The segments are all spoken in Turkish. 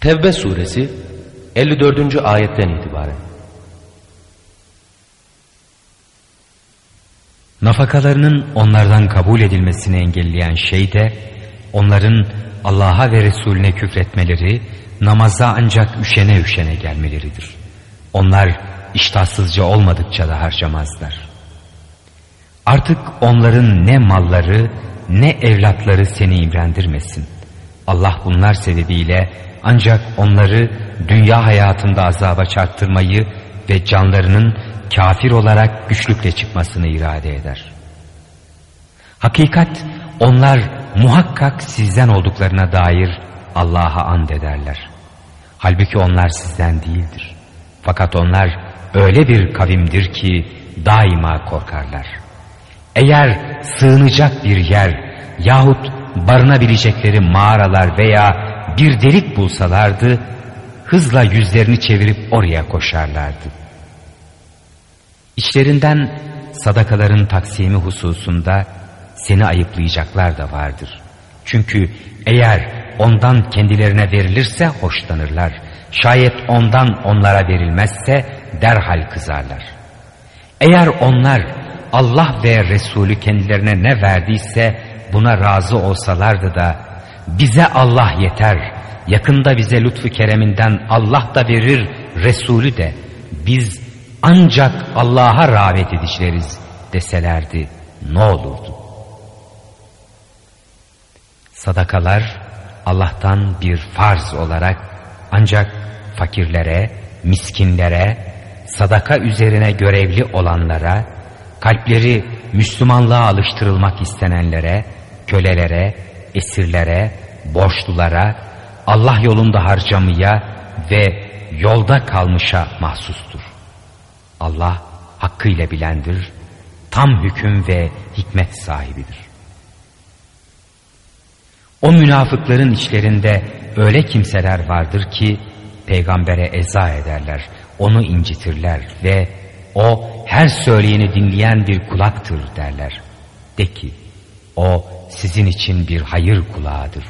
Tevbe suresi 54. ayetten itibaren. Nafakalarının onlardan kabul edilmesini engelleyen şey de onların Allah'a ve Resulüne küfretmeleri, namaza ancak üşene üşene gelmeleridir. Onlar iştahsızca olmadıkça da harcamazlar. Artık onların ne malları ne evlatları seni imrendirmesin. Allah bunlar sebebiyle ancak onları dünya hayatında azaba çarptırmayı ve canlarının kafir olarak güçlükle çıkmasını irade eder. Hakikat onlar muhakkak sizden olduklarına dair Allah'a and ederler. Halbuki onlar sizden değildir. Fakat onlar öyle bir kavimdir ki daima korkarlar. Eğer sığınacak bir yer yahut barınabilecekleri mağaralar veya bir delik bulsalardı hızla yüzlerini çevirip oraya koşarlardı. İçlerinden sadakaların taksimi hususunda seni ayıplayacaklar da vardır. Çünkü eğer ondan kendilerine verilirse hoşlanırlar. Şayet ondan onlara verilmezse derhal kızarlar. Eğer onlar Allah ve Resulü kendilerine ne verdiyse buna razı olsalardı da bize Allah yeter, yakında bize lütfu kereminden Allah da verir, Resulü de biz ancak Allah'a rağbet edişleriz deselerdi ne olurdu? Sadakalar Allah'tan bir farz olarak ancak fakirlere, miskinlere, sadaka üzerine görevli olanlara, kalpleri Müslümanlığa alıştırılmak istenenlere, kölelere, esirlere, borçlulara, Allah yolunda harcamaya ve yolda kalmışa mahsustur. Allah hakkıyla bilendir, tam hüküm ve hikmet sahibidir. O münafıkların içlerinde öyle kimseler vardır ki peygambere eza ederler, onu incitirler ve o her söyleyeni dinleyen bir kulaktır derler. De ki o sizin için bir hayır kulağıdır.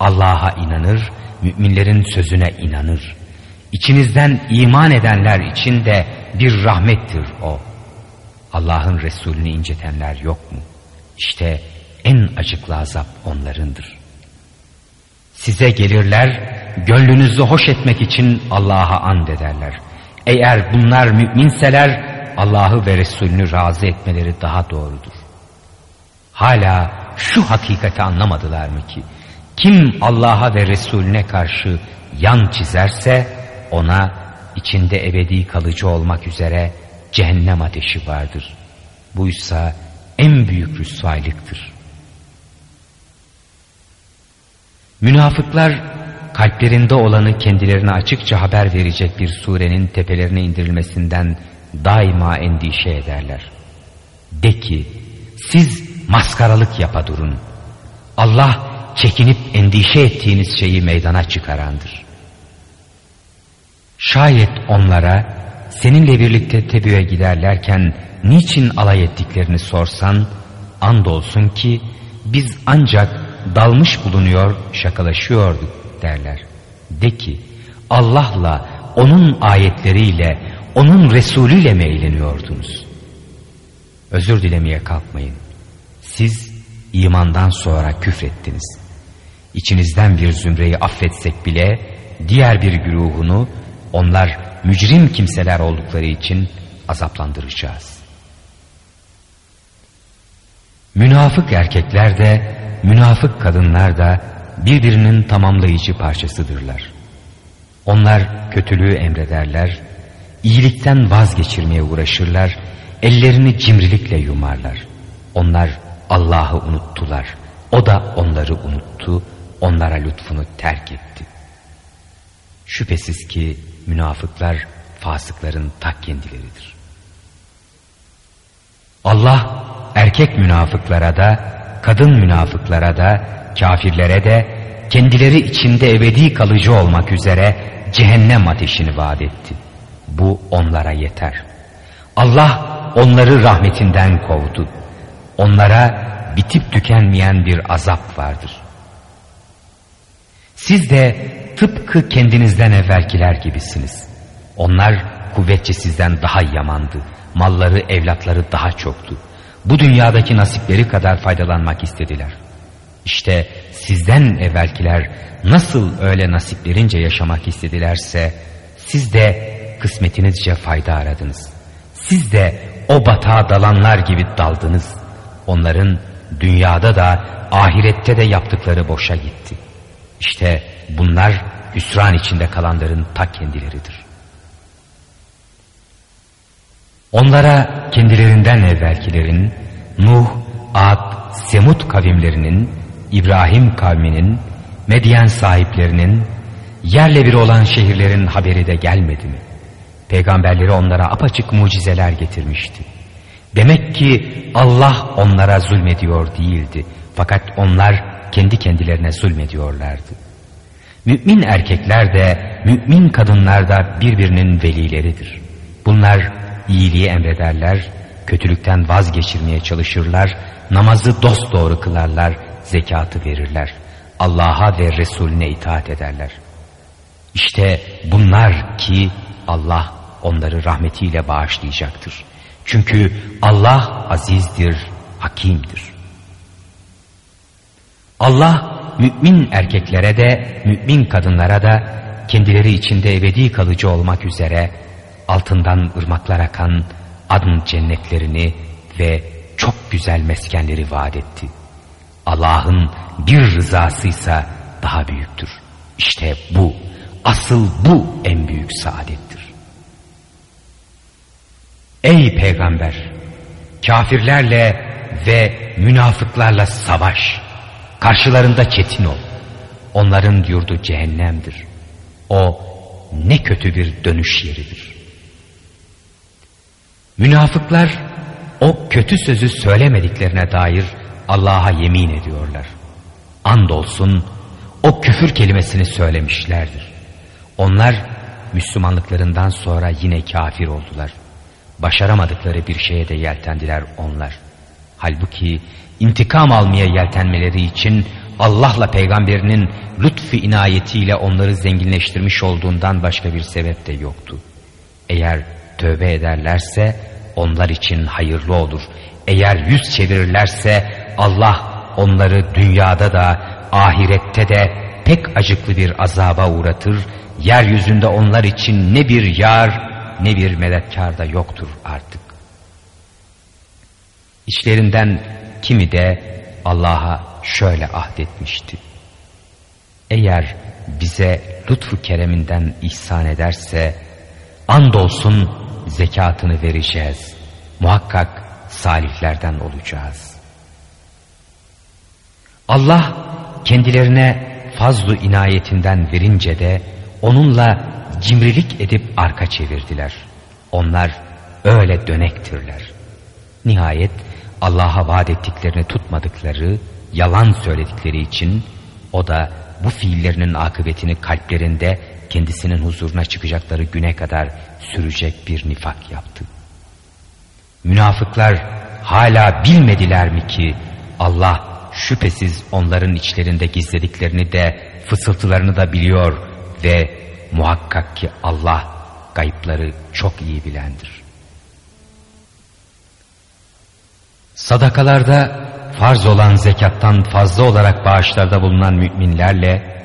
Allah'a inanır, müminlerin sözüne inanır. İçinizden iman edenler için de bir rahmettir o. Allah'ın Resulünü incetenler yok mu? İşte en acıklı azap onlarındır. Size gelirler, gönlünüzü hoş etmek için Allah'a and ederler. Eğer bunlar müminseler, Allah'ı ve Resulünü razı etmeleri daha doğrudur. Hala şu hakikati anlamadılar mı ki? Kim Allah'a ve Resulüne karşı yan çizerse ona içinde ebedi kalıcı olmak üzere cehennem ateşi vardır. Buysa en büyük rüsvaylıktır. Münafıklar kalplerinde olanı kendilerine açıkça haber verecek bir surenin tepelerine indirilmesinden daima endişe ederler. De ki siz maskaralık yapa durun. Allah çekinip endişe ettiğiniz şeyi meydana çıkarandır. Şayet onlara seninle birlikte tebüye giderlerken niçin alay ettiklerini sorsan andolsun ki biz ancak dalmış bulunuyor şakalaşıyorduk derler. De ki Allah'la onun ayetleriyle onun Resulüyle mi eğleniyordunuz? Özür dilemeye kalkmayın. Siz imandan sonra küfrettiniz. İçinizden bir zümreyi affetsek bile diğer bir güruhunu onlar mücrim kimseler oldukları için azaplandıracağız. Münafık erkekler de münafık kadınlar da birbirinin tamamlayıcı parçasıdırlar. Onlar kötülüğü emrederler, iyilikten vazgeçirmeye uğraşırlar, ellerini cimrilikle yumarlar. Onlar Allah'ı unuttular. O da onları unuttu, onlara lütfunu terk etti. Şüphesiz ki münafıklar fasıkların tak kendileridir. Allah erkek münafıklara da, kadın münafıklara da, kafirlere de kendileri içinde ebedi kalıcı olmak üzere cehennem ateşini vaat etti. Bu onlara yeter. Allah onları rahmetinden kovdu. Onlara bitip tükenmeyen bir azap vardır. Siz de tıpkı kendinizden evvelkiler gibisiniz. Onlar kuvvetçe sizden daha yamandı. Malları, evlatları daha çoktu. Bu dünyadaki nasipleri kadar faydalanmak istediler. İşte sizden evvelkiler nasıl öyle nasiplerince yaşamak istedilerse siz de kısmetinizce fayda aradınız. Siz de o batağa dalanlar gibi daldınız. Onların dünyada da ahirette de yaptıkları boşa gitti. İşte bunlar hüsran içinde kalanların ta kendileridir. Onlara kendilerinden evvelkilerin Nuh, Ad, Semut kavimlerinin, İbrahim kavminin, Medyen sahiplerinin, yerle bir olan şehirlerin haberi de gelmedi mi? Peygamberleri onlara apaçık mucizeler getirmişti. Demek ki Allah onlara zulmediyor değildi. Fakat onlar kendi kendilerine zulmediyorlardı. Mümin erkekler de mümin kadınlar da birbirinin velileridir. Bunlar iyiliği emrederler, kötülükten vazgeçirmeye çalışırlar, namazı dosdoğru kılarlar, zekatı verirler. Allah'a ve Resulüne itaat ederler. İşte bunlar ki Allah onları rahmetiyle bağışlayacaktır. Çünkü Allah azizdir, hakimdir. Allah mümin erkeklere de mümin kadınlara da kendileri içinde ebedi kalıcı olmak üzere altından ırmaklar akan adın cennetlerini ve çok güzel meskenleri vaat etti. Allah'ın bir rızasıysa daha büyüktür. İşte bu, asıl bu en büyük saadettir. Ey peygamber! Kafirlerle ve münafıklarla savaş. Karşılarında çetin ol. Onların yurdu cehennemdir. O ne kötü bir dönüş yeridir. Münafıklar o kötü sözü söylemediklerine dair Allah'a yemin ediyorlar. Andolsun o küfür kelimesini söylemişlerdir. Onlar Müslümanlıklarından sonra yine kafir oldular. Başaramadıkları bir şeye de yeltendiler onlar. Halbuki intikam almaya yeltenmeleri için Allah'la peygamberinin lütfu inayetiyle onları zenginleştirmiş olduğundan başka bir sebep de yoktu. Eğer tövbe ederlerse onlar için hayırlı olur. Eğer yüz çevirirlerse Allah onları dünyada da ahirette de pek acıklı bir azaba uğratır. Yeryüzünde onlar için ne bir yar ne bir medetkar da yoktur artık. İşlerinden kimi de Allah'a şöyle ahdetmişti. Eğer bize lütfu kereminden ihsan ederse andolsun zekatını vereceğiz. Muhakkak salihlerden olacağız. Allah kendilerine fazlu inayetinden verince de onunla cimrilik edip arka çevirdiler. Onlar öyle dönektirler. Nihayet Allah'a vaat ettiklerini tutmadıkları, yalan söyledikleri için o da bu fiillerinin akıbetini kalplerinde kendisinin huzuruna çıkacakları güne kadar sürecek bir nifak yaptı. Münafıklar hala bilmediler mi ki Allah şüphesiz onların içlerinde gizlediklerini de fısıltılarını da biliyor ve muhakkak ki Allah kayıpları çok iyi bilendir. Sadakalarda farz olan zekattan fazla olarak bağışlarda bulunan müminlerle,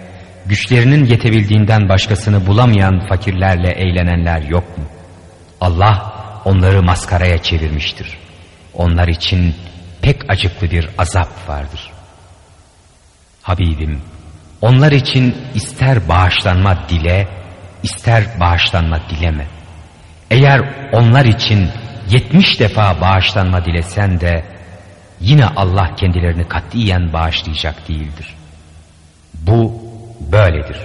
güçlerinin yetebildiğinden başkasını bulamayan fakirlerle eğlenenler yok mu? Allah onları maskaraya çevirmiştir. Onlar için pek acıklı bir azap vardır. Habibim, onlar için ister bağışlanma dile, ister bağışlanma dileme. Eğer onlar için yetmiş defa bağışlanma dilesen de yine Allah kendilerini katiyen bağışlayacak değildir. Bu böyledir.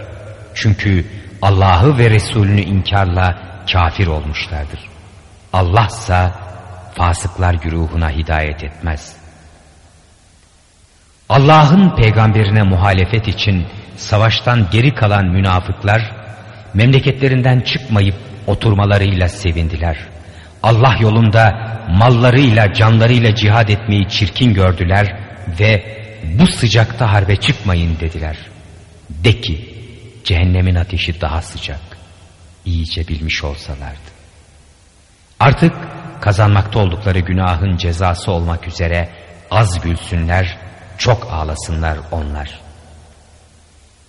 Çünkü Allah'ı ve Resulünü inkarla kafir olmuşlardır. Allah ise fasıklar güruhuna hidayet etmez. Allah'ın peygamberine muhalefet için savaştan geri kalan münafıklar memleketlerinden çıkmayıp oturmalarıyla sevindiler. Allah yolunda mallarıyla canlarıyla cihad etmeyi çirkin gördüler ve bu sıcakta harbe çıkmayın dediler. De ki cehennemin ateşi daha sıcak. İyice bilmiş olsalardı. Artık kazanmakta oldukları günahın cezası olmak üzere az gülsünler, çok ağlasınlar onlar.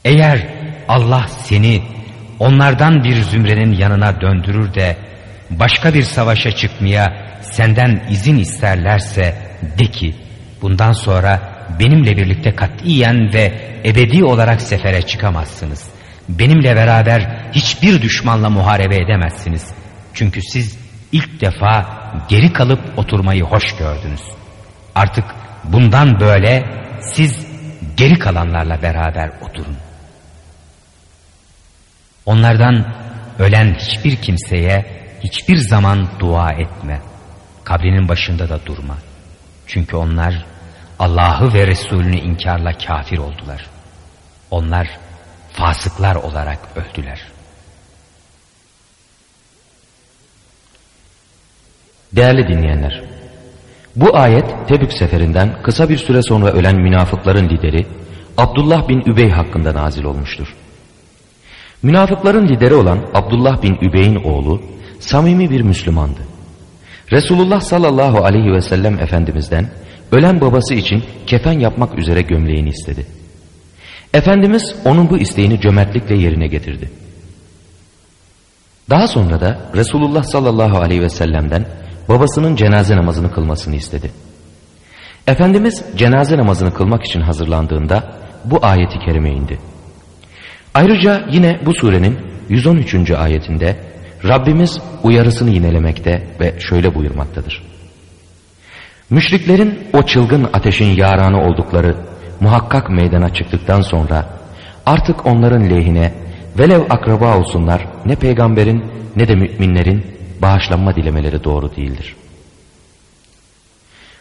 Eğer Allah seni onlardan bir zümrenin yanına döndürür de başka bir savaşa çıkmaya senden izin isterlerse de ki bundan sonra benimle birlikte katiyen ve ebedi olarak sefere çıkamazsınız. Benimle beraber hiçbir düşmanla muharebe edemezsiniz. Çünkü siz ilk defa geri kalıp oturmayı hoş gördünüz. Artık bundan böyle siz geri kalanlarla beraber oturun. Onlardan ölen hiçbir kimseye hiçbir zaman dua etme. Kabrinin başında da durma. Çünkü onlar Allah'ı ve Resulünü inkarla kafir oldular. Onlar fasıklar olarak öldüler. Değerli dinleyenler, bu ayet Tebük seferinden kısa bir süre sonra ölen münafıkların lideri Abdullah bin Übey hakkında nazil olmuştur. Münafıkların lideri olan Abdullah bin Übey'in oğlu samimi bir Müslümandı. Resulullah sallallahu aleyhi ve sellem Efendimiz'den ölen babası için kefen yapmak üzere gömleğini istedi. Efendimiz onun bu isteğini cömertlikle yerine getirdi. Daha sonra da Resulullah sallallahu aleyhi ve sellem'den babasının cenaze namazını kılmasını istedi. Efendimiz cenaze namazını kılmak için hazırlandığında bu ayeti kerime indi. Ayrıca yine bu surenin 113. ayetinde Rabbimiz uyarısını yinelemekte ve şöyle buyurmaktadır. Müşriklerin o çılgın ateşin yaranı oldukları muhakkak meydana çıktıktan sonra artık onların lehine velev akraba olsunlar ne peygamberin ne de müminlerin bağışlanma dilemeleri doğru değildir.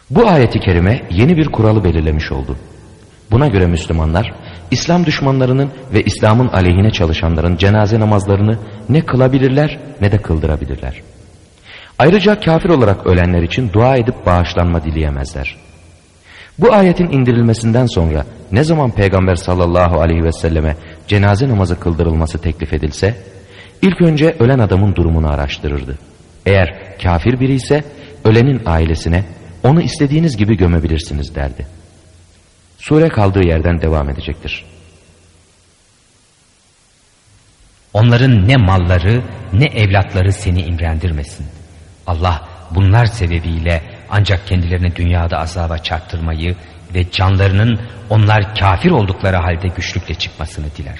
Bu ayeti kerime yeni bir kuralı belirlemiş oldu. Buna göre Müslümanlar İslam düşmanlarının ve İslam'ın aleyhine çalışanların cenaze namazlarını ne kılabilirler ne de kıldırabilirler. Ayrıca kafir olarak ölenler için dua edip bağışlanma dileyemezler. Bu ayetin indirilmesinden sonra ne zaman Peygamber sallallahu aleyhi ve selleme cenaze namazı kıldırılması teklif edilse, ilk önce ölen adamın durumunu araştırırdı. Eğer kafir biri ise ölenin ailesine onu istediğiniz gibi gömebilirsiniz derdi. Sure kaldığı yerden devam edecektir. Onların ne malları ne evlatları seni imrendirmesin. Allah bunlar sebebiyle ancak kendilerini dünyada azaba çarptırmayı ve canlarının onlar kafir oldukları halde güçlükle çıkmasını diler.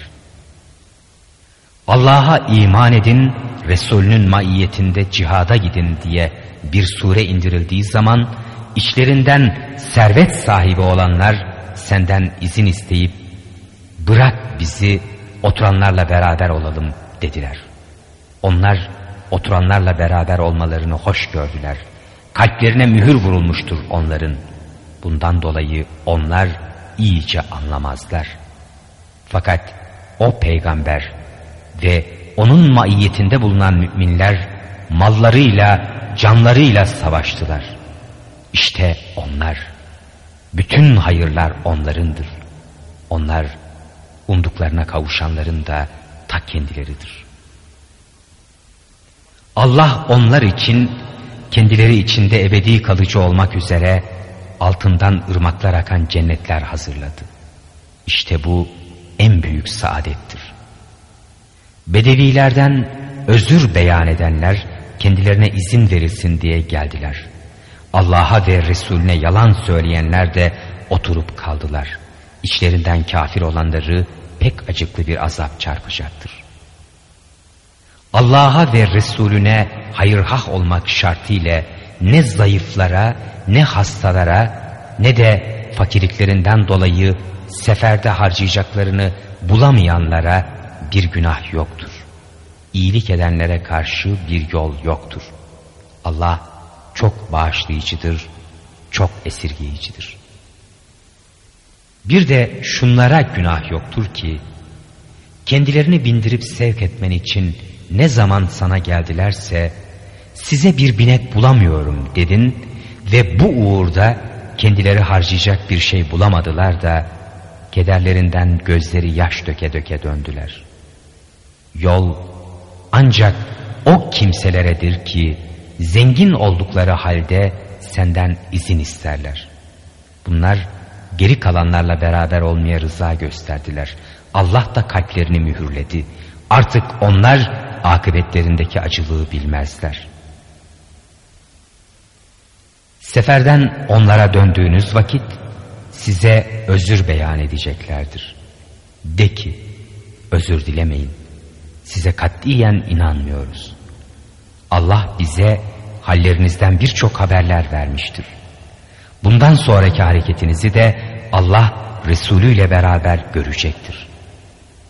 Allah'a iman edin, Resulünün maiyetinde cihada gidin diye bir sure indirildiği zaman içlerinden servet sahibi olanlar senden izin isteyip bırak bizi oturanlarla beraber olalım dediler. Onlar oturanlarla beraber olmalarını hoş gördüler. Kalplerine mühür vurulmuştur onların. Bundan dolayı onlar iyice anlamazlar. Fakat o peygamber ve onun maiyetinde bulunan müminler mallarıyla, canlarıyla savaştılar. İşte onlar bütün hayırlar onlarındır. Onlar umduklarına kavuşanların da ta kendileridir. Allah onlar için kendileri içinde ebedi kalıcı olmak üzere altından ırmaklar akan cennetler hazırladı. İşte bu en büyük saadettir. Bedevilerden özür beyan edenler kendilerine izin verilsin diye geldiler. Allah'a ve Resulüne yalan söyleyenler de oturup kaldılar. İçlerinden kafir olanları pek acıklı bir azap çarpacaktır. Allah'a ve Resulüne hayırhah olmak şartıyla ne zayıflara, ne hastalara, ne de fakirliklerinden dolayı seferde harcayacaklarını bulamayanlara bir günah yoktur. İyilik edenlere karşı bir yol yoktur. Allah çok bağışlayıcıdır, çok esirgeyicidir. Bir de şunlara günah yoktur ki, kendilerini bindirip sevk etmen için ne zaman sana geldilerse, size bir binek bulamıyorum dedin ve bu uğurda kendileri harcayacak bir şey bulamadılar da, kederlerinden gözleri yaş döke döke döndüler. Yol ancak o kimseleredir ki zengin oldukları halde senden izin isterler. Bunlar geri kalanlarla beraber olmaya rıza gösterdiler. Allah da kalplerini mühürledi. Artık onlar akıbetlerindeki acılığı bilmezler. Seferden onlara döndüğünüz vakit size özür beyan edeceklerdir. De ki özür dilemeyin. Size katiyen inanmıyoruz. Allah bize hallerinizden birçok haberler vermiştir. Bundan sonraki hareketinizi de Allah Resulü ile beraber görecektir.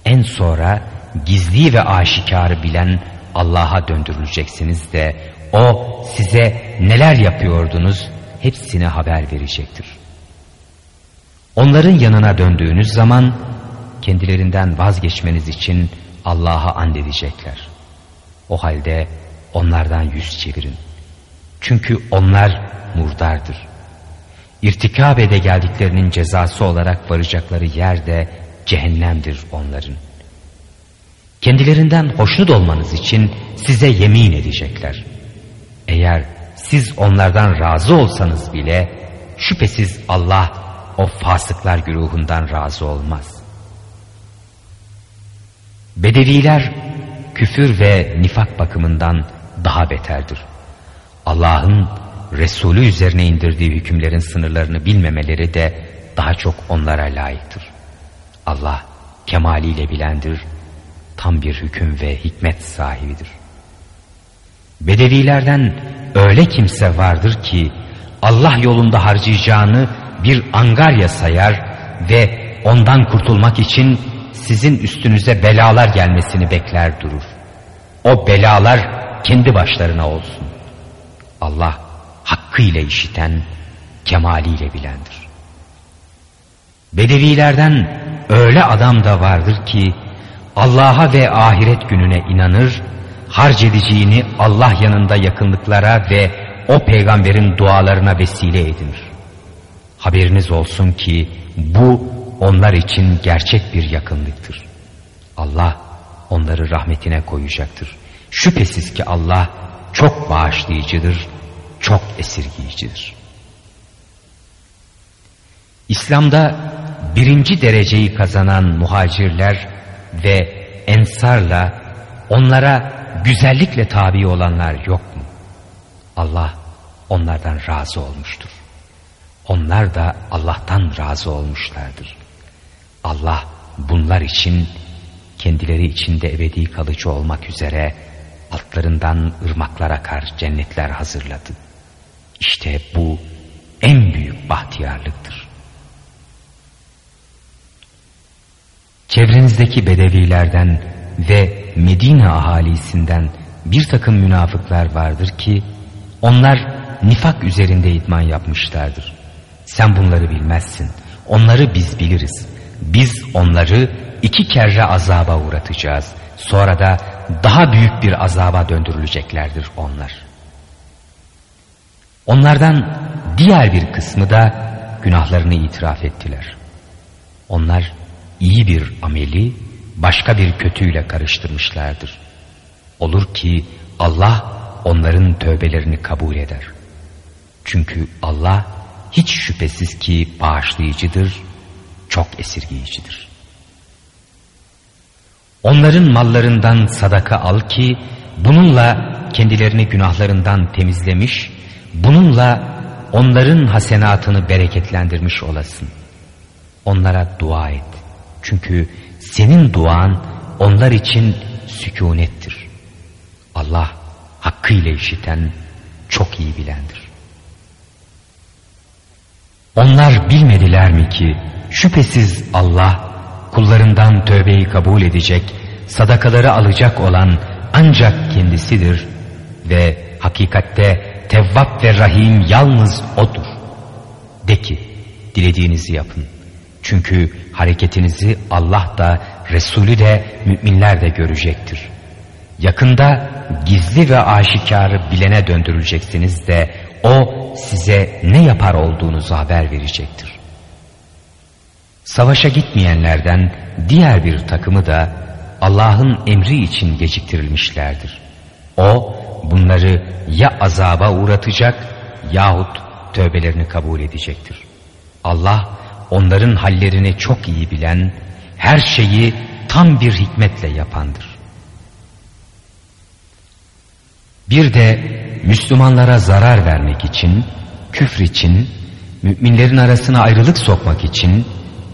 En sonra gizli ve aşikarı bilen Allah'a döndürüleceksiniz de o size neler yapıyordunuz hepsine haber verecektir. Onların yanına döndüğünüz zaman kendilerinden vazgeçmeniz için Allah'a and edecekler. O halde onlardan yüz çevirin. Çünkü onlar murdardır. İrtikab ede geldiklerinin cezası olarak varacakları yer de cehennemdir onların. Kendilerinden hoşnut olmanız için size yemin edecekler. Eğer siz onlardan razı olsanız bile şüphesiz Allah o fasıklar güruhundan razı olmaz. Bedeviler küfür ve nifak bakımından daha beterdir. Allah'ın Resulü üzerine indirdiği hükümlerin sınırlarını bilmemeleri de daha çok onlara layıktır. Allah kemaliyle bilendir, tam bir hüküm ve hikmet sahibidir. Bedevilerden öyle kimse vardır ki Allah yolunda harcayacağını bir angarya sayar ve ondan kurtulmak için sizin üstünüze belalar gelmesini bekler durur. O belalar kendi başlarına olsun. Allah hakkıyla işiten, kemaliyle bilendir. Bedevilerden öyle adam da vardır ki Allah'a ve ahiret gününe inanır, harc edeceğini Allah yanında yakınlıklara ve o peygamberin dualarına vesile edinir. Haberiniz olsun ki bu onlar için gerçek bir yakınlıktır. Allah onları rahmetine koyacaktır. Şüphesiz ki Allah çok bağışlayıcıdır, çok esirgiyicidir. İslam'da birinci dereceyi kazanan muhacirler ve ensarla onlara güzellikle tabi olanlar yok mu? Allah onlardan razı olmuştur. Onlar da Allah'tan razı olmuşlardır. Allah bunlar için kendileri içinde ebedi kalıcı olmak üzere altlarından ırmaklar akar cennetler hazırladı. İşte bu en büyük bahtiyarlıktır. Çevrenizdeki bedevilerden ve Medine ahalisinden bir takım münafıklar vardır ki onlar nifak üzerinde idman yapmışlardır. Sen bunları bilmezsin. Onları biz biliriz. Biz onları iki kere azaba uğratacağız. Sonra da daha büyük bir azaba döndürüleceklerdir onlar. Onlardan diğer bir kısmı da günahlarını itiraf ettiler. Onlar iyi bir ameli başka bir kötüyle karıştırmışlardır. Olur ki Allah onların tövbelerini kabul eder. Çünkü Allah hiç şüphesiz ki bağışlayıcıdır, çok esirgeyicidir. Onların mallarından sadaka al ki bununla kendilerini günahlarından temizlemiş, bununla onların hasenatını bereketlendirmiş olasın. Onlara dua et. Çünkü senin duan onlar için sükunettir. Allah hakkıyla işiten, çok iyi bilendir. Onlar bilmediler mi ki şüphesiz Allah kullarından tövbeyi kabul edecek, sadakaları alacak olan ancak kendisidir ve hakikatte Tevvap ve Rahim yalnız O'dur. De ki dilediğinizi yapın. Çünkü hareketinizi Allah da Resulü de müminler de görecektir. Yakında gizli ve aşikarı bilene döndürüleceksiniz de o size ne yapar olduğunuzu haber verecektir. Savaşa gitmeyenlerden diğer bir takımı da Allah'ın emri için geciktirilmişlerdir. O bunları ya azaba uğratacak yahut tövbelerini kabul edecektir. Allah onların hallerini çok iyi bilen, her şeyi tam bir hikmetle yapandır. Bir de Müslümanlara zarar vermek için, küfür için, müminlerin arasına ayrılık sokmak için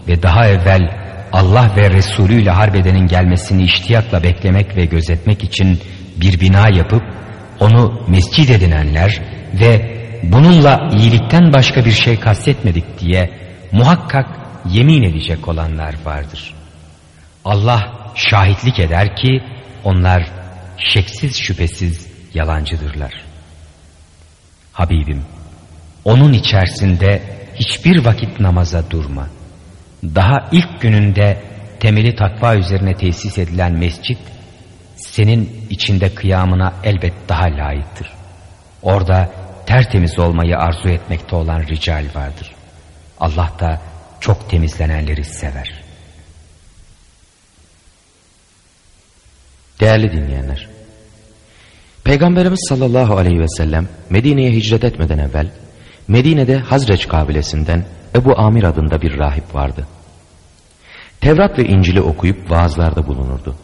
ve daha evvel Allah ve Resulü ile harbedenin gelmesini iştiyakla beklemek ve gözetmek için bir bina yapıp onu mescid edinenler ve bununla iyilikten başka bir şey kastetmedik diye muhakkak yemin edecek olanlar vardır. Allah şahitlik eder ki onlar şeksiz şüphesiz yalancıdırlar. Habibim, onun içerisinde hiçbir vakit namaza durma. Daha ilk gününde temeli takva üzerine tesis edilen mescit, senin içinde kıyamına elbet daha layıktır. Orada tertemiz olmayı arzu etmekte olan rical vardır. Allah da çok temizlenenleri sever. Değerli dinleyenler, Peygamberimiz sallallahu aleyhi ve sellem Medine'ye hicret etmeden evvel Medine'de Hazreç kabilesinden Ebu Amir adında bir rahip vardı. Tevrat ve İncil'i okuyup vaazlarda bulunurdu.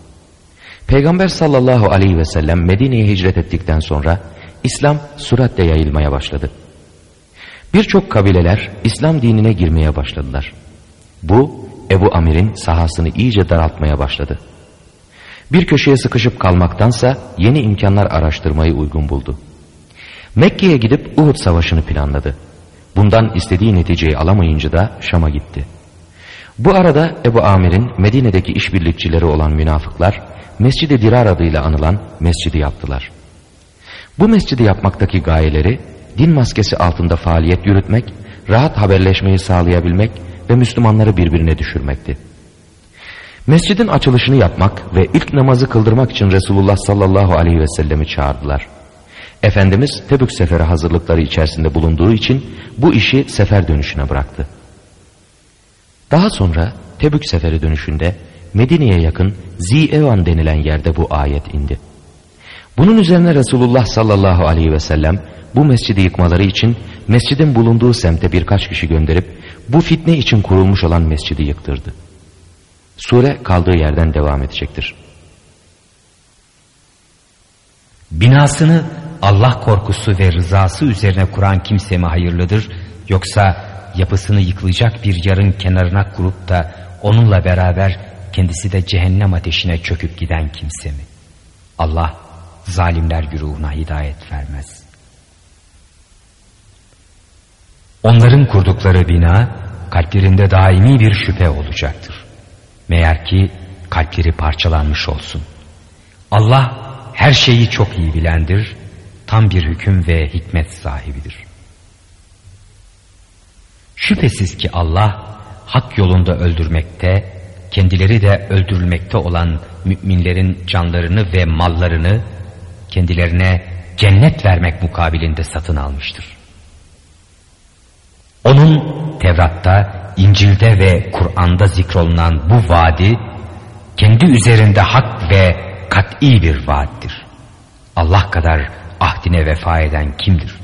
Peygamber sallallahu aleyhi ve sellem Medine'ye hicret ettikten sonra İslam süratle yayılmaya başladı. Birçok kabileler İslam dinine girmeye başladılar. Bu Ebu Amir'in sahasını iyice daraltmaya başladı. Bir köşeye sıkışıp kalmaktansa yeni imkanlar araştırmayı uygun buldu. Mekke'ye gidip Uhud savaşını planladı. Bundan istediği neticeyi alamayınca da Şam'a gitti. Bu arada Ebu Amir'in Medine'deki işbirlikçileri olan münafıklar Mescid-i Dirar adıyla anılan mescidi yaptılar. Bu mescidi yapmaktaki gayeleri din maskesi altında faaliyet yürütmek, rahat haberleşmeyi sağlayabilmek ve Müslümanları birbirine düşürmekti. Mescidin açılışını yapmak ve ilk namazı kıldırmak için Resulullah sallallahu aleyhi ve sellemi çağırdılar. Efendimiz Tebük seferi hazırlıkları içerisinde bulunduğu için bu işi sefer dönüşüne bıraktı. Daha sonra Tebük seferi dönüşünde Medine'ye yakın Zi-Evan denilen yerde bu ayet indi. Bunun üzerine Resulullah sallallahu aleyhi ve sellem bu mescidi yıkmaları için mescidin bulunduğu semte birkaç kişi gönderip bu fitne için kurulmuş olan mescidi yıktırdı. Sure kaldığı yerden devam edecektir. Binasını Allah korkusu ve rızası üzerine kuran kimse mi hayırlıdır yoksa yapısını yıkılacak bir yarın kenarına kurup da onunla beraber kendisi de cehennem ateşine çöküp giden kimse mi? Allah zalimler güruhuna hidayet vermez. Onların kurdukları bina kalplerinde daimi bir şüphe olacaktır. Meğer ki kalpleri parçalanmış olsun. Allah her şeyi çok iyi bilendir, tam bir hüküm ve hikmet sahibidir. Şüphesiz ki Allah hak yolunda öldürmekte, kendileri de öldürülmekte olan müminlerin canlarını ve mallarını kendilerine cennet vermek mukabilinde satın almıştır. Onun Tevrat'ta, İncil'de ve Kur'an'da zikrolunan bu vaadi kendi üzerinde hak ve kat'i bir vaattir. Allah kadar ahdine vefa eden kimdir?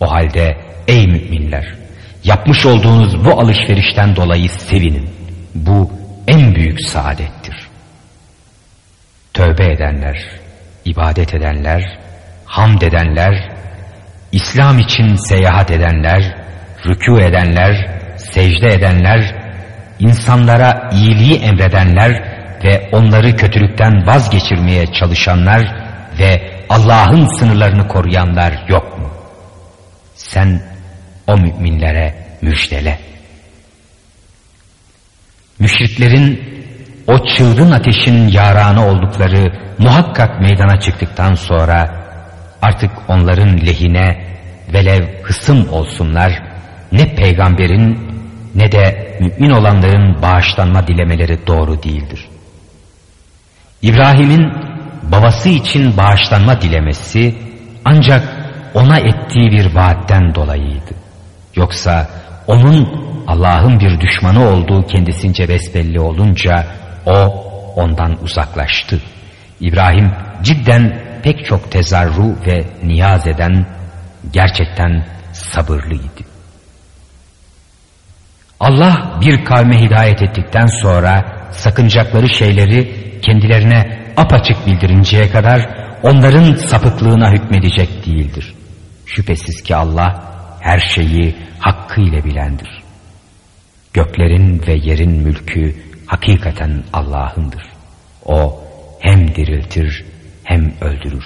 O halde ey müminler yapmış olduğunuz bu alışverişten dolayı sevinin. Bu en büyük saadettir. Tövbe edenler, ibadet edenler, hamd edenler, İslam için seyahat edenler, rükû edenler, secde edenler, insanlara iyiliği emredenler ve onları kötülükten vazgeçirmeye çalışanlar ve Allah'ın sınırlarını koruyanlar yok mu? Sen o müminlere müjdele. Müşriklerin o çılgın ateşin yaranı oldukları muhakkak meydana çıktıktan sonra artık onların lehine velev hısım olsunlar ne peygamberin ne de mümin olanların bağışlanma dilemeleri doğru değildir. İbrahim'in babası için bağışlanma dilemesi ancak ona ettiği bir vaatten dolayıydı. Yoksa onun Allah'ın bir düşmanı olduğu kendisince besbelli olunca o ondan uzaklaştı. İbrahim cidden pek çok tezarru ve niyaz eden gerçekten sabırlıydı. Allah bir kavme hidayet ettikten sonra sakıncakları şeyleri kendilerine apaçık bildirinceye kadar onların sapıklığına hükmedecek değildir. Şüphesiz ki Allah her şeyi hakkıyla bilendir. Göklerin ve yerin mülkü hakikaten Allah'ındır. O hem diriltir hem öldürür.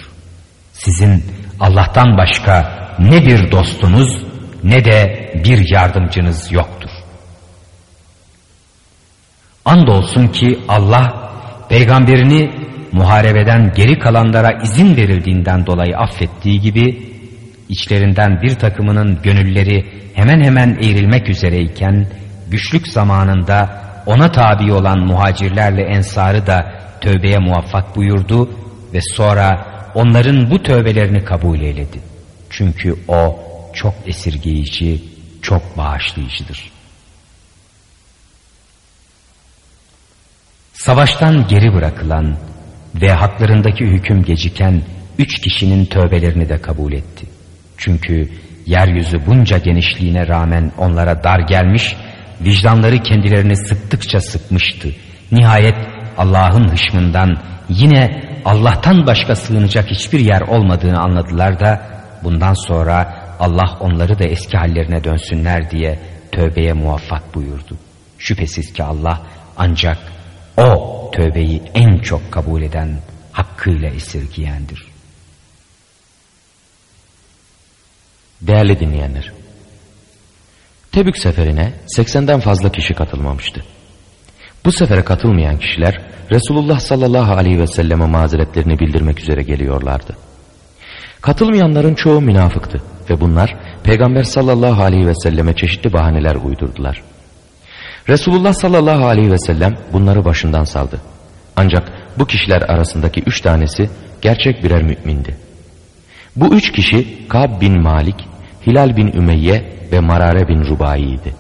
Sizin Allah'tan başka ne bir dostunuz ne de bir yardımcınız yoktur. Andolsun ki Allah peygamberini muharebeden geri kalanlara izin verildiğinden dolayı affettiği gibi içlerinden bir takımının gönülleri hemen hemen eğrilmek üzereyken güçlük zamanında ona tabi olan muhacirlerle ensarı da tövbeye muvaffak buyurdu ve sonra onların bu tövbelerini kabul eyledi. Çünkü o çok esirgeyici, çok bağışlayıcıdır. Savaştan geri bırakılan ve haklarındaki hüküm geciken üç kişinin tövbelerini de kabul etti. Çünkü yeryüzü bunca genişliğine rağmen onlara dar gelmiş, vicdanları kendilerini sıktıkça sıkmıştı. Nihayet Allah'ın hışmından yine Allah'tan başka sığınacak hiçbir yer olmadığını anladılar da bundan sonra Allah onları da eski hallerine dönsünler diye tövbeye muvaffak buyurdu. Şüphesiz ki Allah ancak o tövbeyi en çok kabul eden hakkıyla esirgiyendir. Değerli dinleyenler, Tebük seferine 80'den fazla kişi katılmamıştı. Bu sefere katılmayan kişiler Resulullah sallallahu aleyhi ve selleme mazeretlerini bildirmek üzere geliyorlardı. Katılmayanların çoğu münafıktı ve bunlar Peygamber sallallahu aleyhi ve selleme çeşitli bahaneler uydurdular. Resulullah sallallahu aleyhi ve sellem bunları başından saldı. Ancak bu kişiler arasındaki üç tanesi gerçek birer mümindi. Bu üç kişi Kab bin Malik, Hilal bin Ümeyye ve Marare bin Rubayi'ydi.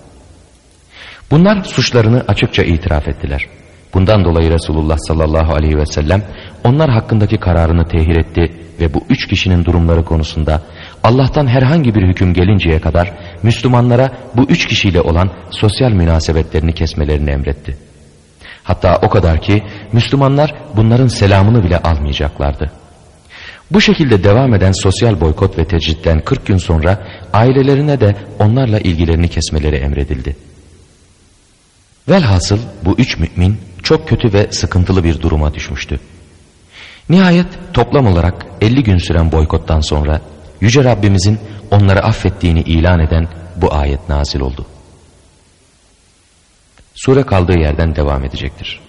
Bunlar suçlarını açıkça itiraf ettiler. Bundan dolayı Resulullah sallallahu aleyhi ve sellem onlar hakkındaki kararını tehir etti ve bu üç kişinin durumları konusunda Allah'tan herhangi bir hüküm gelinceye kadar Müslümanlara bu üç kişiyle olan sosyal münasebetlerini kesmelerini emretti. Hatta o kadar ki Müslümanlar bunların selamını bile almayacaklardı. Bu şekilde devam eden sosyal boykot ve tecritten 40 gün sonra ailelerine de onlarla ilgilerini kesmeleri emredildi. Velhasıl bu üç mümin çok kötü ve sıkıntılı bir duruma düşmüştü. Nihayet toplam olarak 50 gün süren boykottan sonra Yüce Rabbimizin onları affettiğini ilan eden bu ayet nazil oldu. Sure kaldığı yerden devam edecektir.